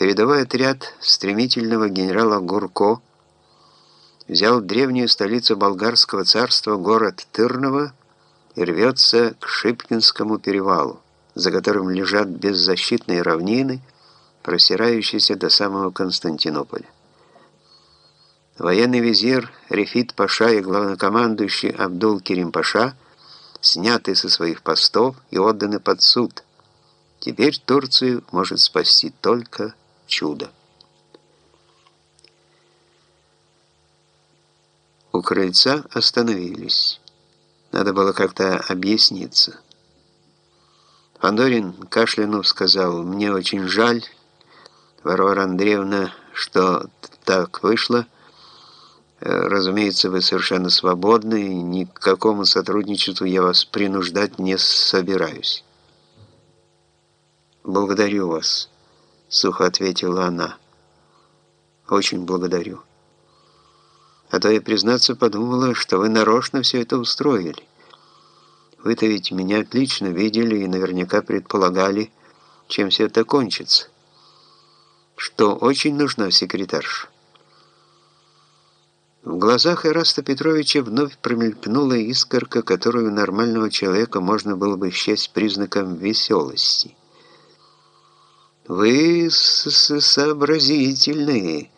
Передовой отряд стремительного генерала Гурко взял древнюю столицу болгарского царства, город Тырново, и рвется к Шипкинскому перевалу, за которым лежат беззащитные равнины, простирающиеся до самого Константинополя. Военный визир Рефит Паша и главнокомандующий Абдул Керим Паша сняты со своих постов и отданы под суд. Теперь Турцию может спасти только чудо. У крыльца остановились. Надо было как-то объясниться. Фандорин кашлянув сказал, «Мне очень жаль, Варвара Андреевна, что так вышло. Разумеется, вы совершенно свободны, ни к какому сотрудничеству я вас принуждать не собираюсь». «Благодарю вас», — сухо ответила она. «Очень благодарю». А то я, признаться, подумала, что вы нарочно все это устроили. Вы-то ведь меня отлично видели и наверняка предполагали, чем все это кончится. Что очень нужна секретарша. В глазах Ираста Петровича вновь промелькнула искорка, которую у нормального человека можно было бы счесть признаком веселости. «Вы сообразительные,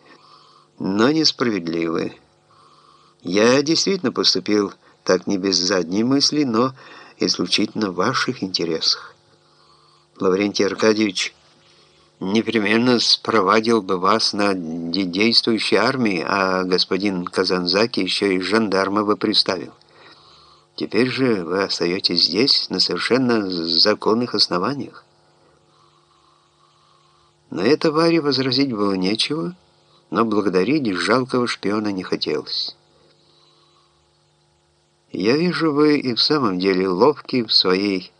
но несправедливые». Я действительно поступил так не без задней мысли, но исключительно в ваших интересах. Лаврентий Аркадьевич непременно спровадил бы вас на действующей армии, а господин Казанзаки еще и жандарма бы приставил. Теперь же вы остаетесь здесь на совершенно законных основаниях. На это Варе возразить было нечего, но благодарить жалкого шпиона не хотелось. «Я вижу, вы и в самом деле ловки в своей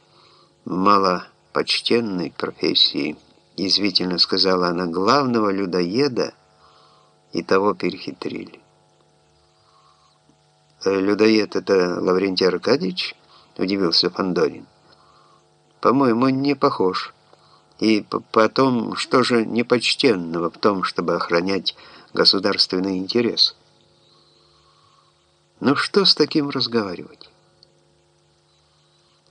малопочтенной профессии», язвительно сказала она, «главного людоеда и того перехитрили». «Э, «Людоед — это Лаврентий Аркадьевич?» — удивился Фандорин. «По-моему, не похож. И потом, что же непочтенного в том, чтобы охранять государственный интерес?» Ну что с таким разговаривать?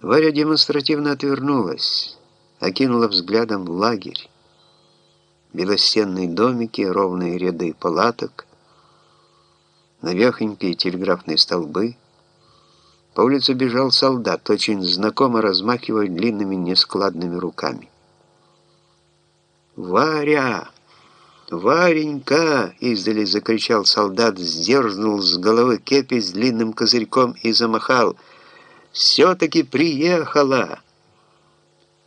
Варя демонстративно отвернулась, окинула взглядом лагерь. Белостенные домики, ровные ряды палаток, навехонькие телеграфные столбы. По улице бежал солдат, очень знакомо размахивая длинными нескладными руками. «Варя!» «Варенька!» — издали закричал солдат, сдерзнул с головы кепи с длинным козырьком и замахал. «Все-таки приехала!»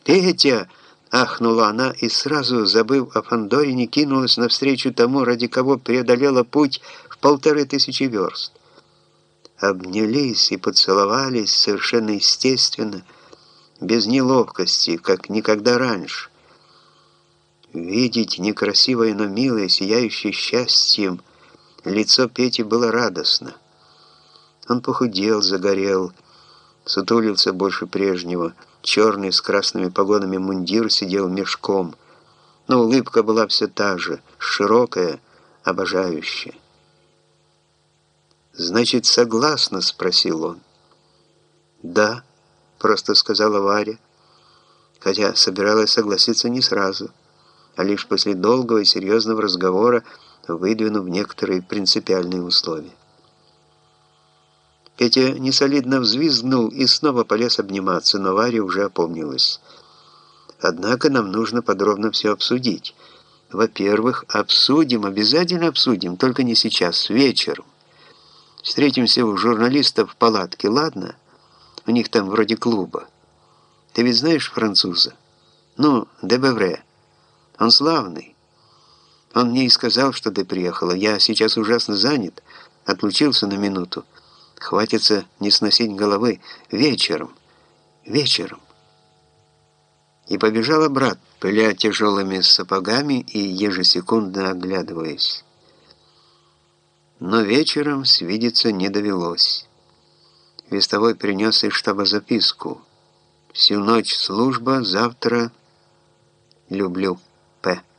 «Петя!» — ахнула она и сразу, забыв о Фандорине, кинулась навстречу тому, ради кого преодолела путь в полторы тысячи верст. Обнялись и поцеловались совершенно естественно, без неловкости, как никогда раньше. Видеть некрасивое, но милое, сияющее счастьем, лицо Пети было радостно. Он похудел, загорел, сутулился больше прежнего. Черный с красными погонами мундир сидел мешком, но улыбка была все та же, широкая, обожающая. «Значит, согласна?» — спросил он. «Да», — просто сказала Варя, хотя собиралась согласиться не сразу а лишь после долгого и серьезного разговора выдвинув некоторые принципиальные условия. Петя несолидно взвизгнул и снова полез обниматься, но Варя уже опомнилась. Однако нам нужно подробно все обсудить. Во-первых, обсудим, обязательно обсудим, только не сейчас, вечером. Встретимся у журналистов в палатке, ладно? У них там вроде клуба. Ты ведь знаешь француза? Ну, Дебевре. Он славный. Он мне и сказал, что ты приехала. Я сейчас ужасно занят. Отлучился на минуту. Хватится не сносить головы. Вечером. Вечером. И побежала брат, пыля тяжелыми сапогами и ежесекундно оглядываясь. Но вечером свидеться не довелось. Вестовой принес из штаба записку. «Всю ночь служба, завтра люблю». П.